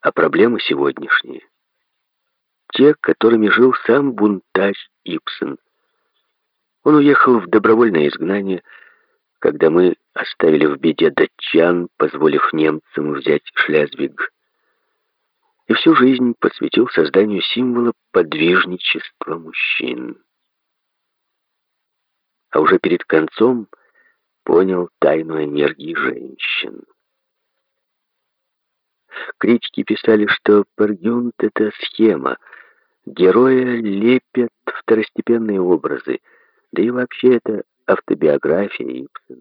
а проблемы сегодняшние. Те, которыми жил сам бунтарь Ипсон. Он уехал в добровольное изгнание, когда мы оставили в беде датчан, позволив немцам взять Шлязвиг, и всю жизнь посвятил созданию символа подвижничества мужчин. А уже перед концом понял тайну энергии женщин. Критики писали, что Пергюнт — это схема. Героя лепят второстепенные образы, да и вообще это автобиография Ипсона.